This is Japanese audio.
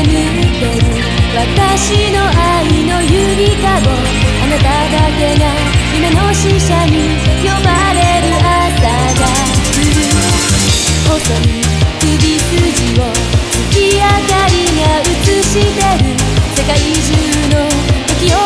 ってる私の愛の指輪をあなただけが夢の使者に呼ばれる朝が来る細い首筋を月明かりが映してる。世界中の時を